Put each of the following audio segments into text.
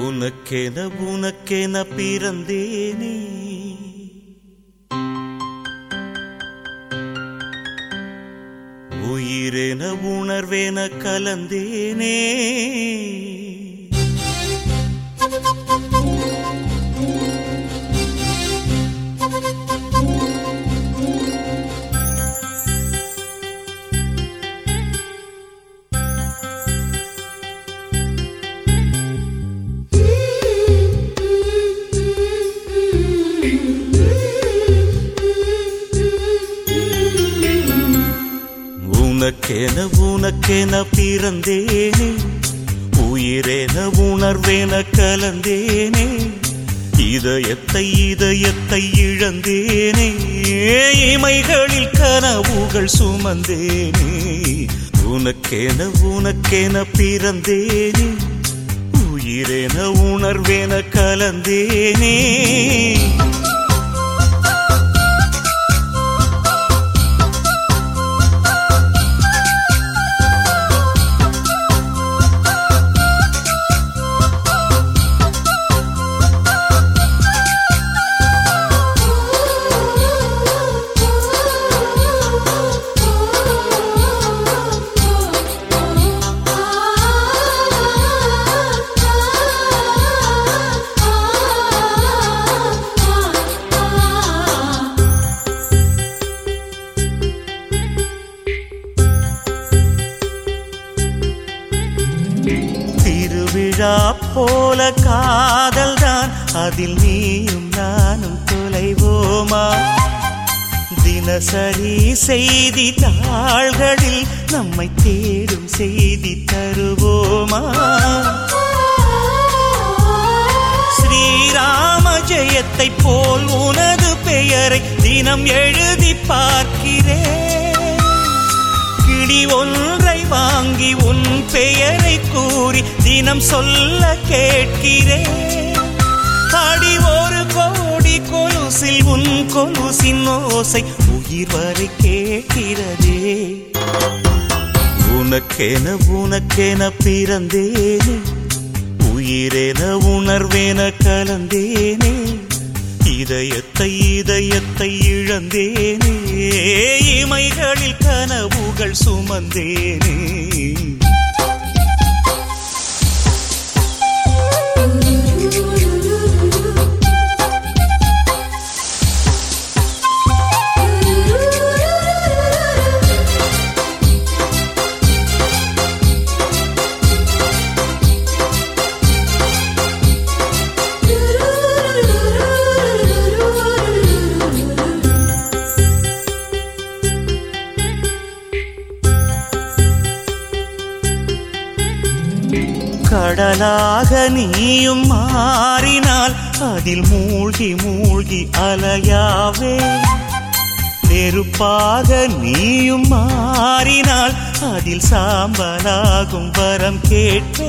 உனக்கென உனக்கென பிறந்தேனே. உயிரென உணர்வேன கலந்தேனே. உனக்கென உனக்கென பிறந்தேனே. உயிரென உணர்வேன கலந்தேனே. இதயத்தை இதயத்தை இழந்தேனே. இமைகளில் கனவுகள் சுமந்தேனே. உனக்கென உனக்கென பிறந்தேனே. உயிரென உணர்வேன கலந்தேனே. ரோஜா போல காதல் தான் அதில் நீயும் நானும் தொலைவோமா? தினசரி செய்தி தாள்களில் நம்மை தேடும் செய்தி தருவோமா? ஸ்ரீராம ஜெயத்தை போல் உனது பெயரை தினம் எழுதி பார்க்கிறேன். கிளி ஒன்றை வாங்கி உன் பெயர் தினம் சொல்ல கேட்கிறேன். அடி ஒரு கோடி கொலுசில் உன் கொலுசின் ஓசை உயிர் வரை கேட்கிறதே. உனக்கென உனக்கென பிறந்தேனே. உயிரென உணர்வேன கலந்தேனே. இதயத்தை இதயத்தை இழந்தேனே. இமைகளில் கனவுகள் சுமந்தேனே. கடலாக நீயும் மாறினால் அதில் மூழ்கி மூழ்கி அலையாவே. நெருப்பாக நீயும் மாறினால் அதில் சாம்பலாகும் வரம் கேட்டே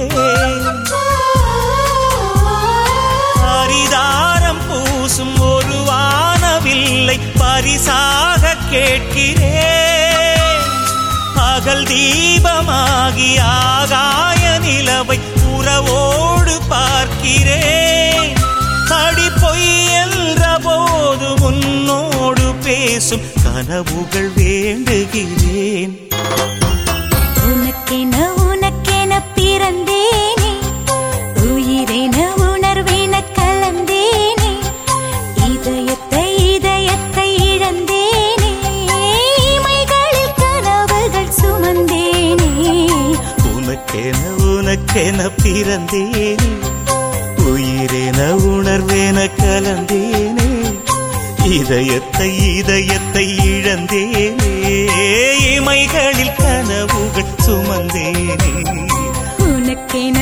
பரிதாரம் பூசும் ஒரு வானவில்லை பரிசாக கேட்கிறேன். பகல் தீபமாகி ஆகாய நிலவை கனவுகள் வேண்டுகிறேன். உனக்கென உனக்கென பிறந்தேனே. உயிரென உணர்வேன கலந்தேனே. இதயத்தை இதயத்தை இழந்தேனே. இமைகளில் கனவுகள் சுமந்தேனே. உனக்கென உனக்கென பிறந்தேனே. உயிரென உணர்வேன கலந்தேனே. இதயத்தை இதயத்தை இழந்தேனே. இமைகளில் கனவுகள் சுமந்தேனே. உனக்கேன